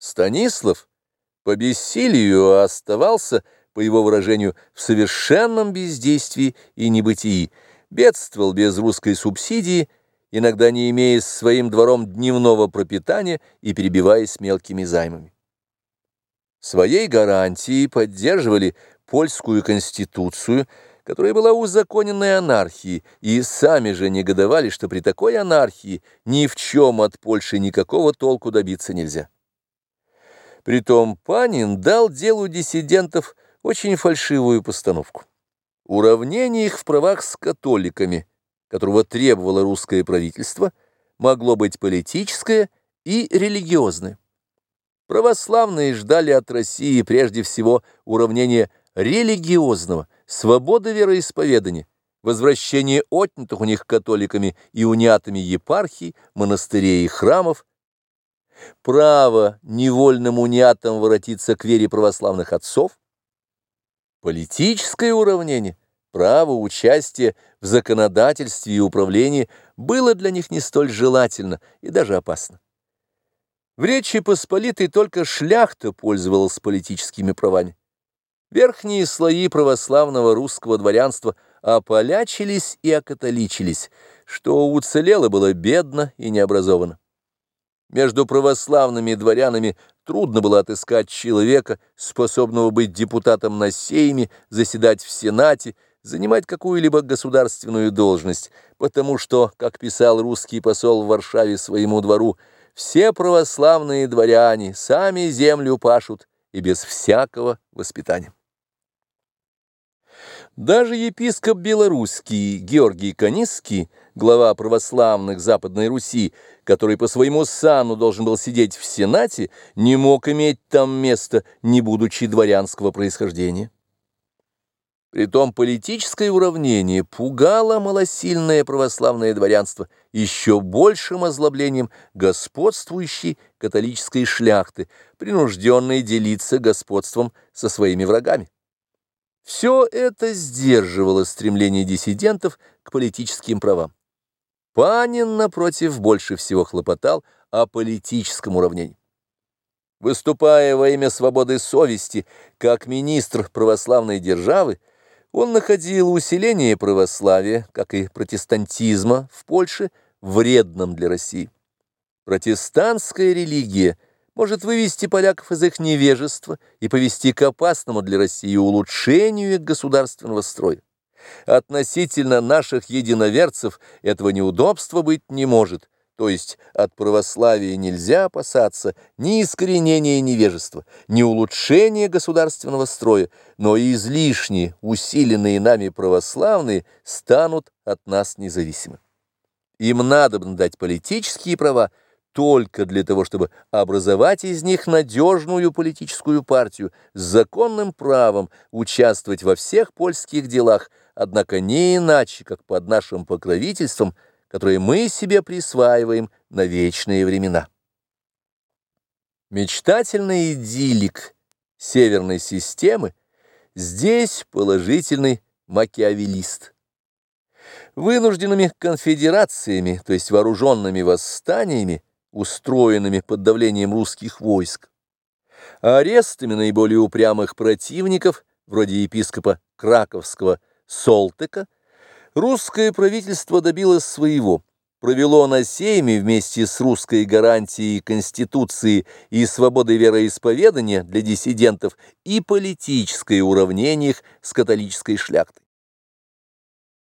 Станислав по бессилию оставался, по его выражению, в совершенном бездействии и небытии, бедствовал без русской субсидии, иногда не имея с своим двором дневного пропитания и перебиваясь мелкими займами. Своей гарантией поддерживали польскую конституцию, которая была узаконенной анархией, и сами же негодовали, что при такой анархии ни в чем от Польши никакого толку добиться нельзя. Притом Панин дал делу диссидентов очень фальшивую постановку. Уравнение их в правах с католиками, которого требовало русское правительство, могло быть политическое и религиозное. Православные ждали от России прежде всего уравнения религиозного, свободы вероисповедания, возвращения отнятых у них католиками и униатами епархий, монастырей и храмов, право невольным униатам воротиться к вере православных отцов, политическое уравнение, право участия в законодательстве и управлении было для них не столь желательно и даже опасно. В Речи Посполитой только шляхта пользовалась политическими правами. Верхние слои православного русского дворянства ополячились и окатоличились, что уцелело было бедно и необразованно. Между православными дворянами трудно было отыскать человека, способного быть депутатом на сейме, заседать в Сенате, занимать какую-либо государственную должность, потому что, как писал русский посол в Варшаве своему двору, все православные дворяне сами землю пашут и без всякого воспитания. Даже епископ белорусский Георгий Канисский, глава православных Западной Руси, который по своему сану должен был сидеть в Сенате, не мог иметь там места, не будучи дворянского происхождения. Притом политическое уравнение пугало малосильное православное дворянство еще большим озлоблением господствующей католической шляхты, принужденной делиться господством со своими врагами. Все это сдерживало стремление диссидентов к политическим правам. Панин, напротив, больше всего хлопотал о политическом уравнении. Выступая во имя свободы совести, как министр православной державы, он находил усиление православия, как и протестантизма в Польше, вредным для России. Протестантская религия – может вывести поляков из их невежества и повести к опасному для России улучшению их государственного строя. Относительно наших единоверцев этого неудобства быть не может, то есть от православия нельзя опасаться ни искоренения невежества, ни улучшения государственного строя, но и излишне усиленные нами православные станут от нас независимы. Им надо дать политические права, только для того, чтобы образовать из них надежную политическую партию с законным правом участвовать во всех польских делах, однако не иначе, как под нашим покровительством, которое мы себе присваиваем на вечные времена. Мечтательный идиллик северной системы здесь положительный макиавелист. Вынужденными конфедерациями, то есть вооруженными восстаниями, устроенными под давлением русских войск, арестами наиболее упрямых противников, вроде епископа Краковского Солтека, русское правительство добилось своего, провело на сейме вместе с русской гарантией Конституции и свободой вероисповедания для диссидентов и политическое уравнение их с католической шляхтой.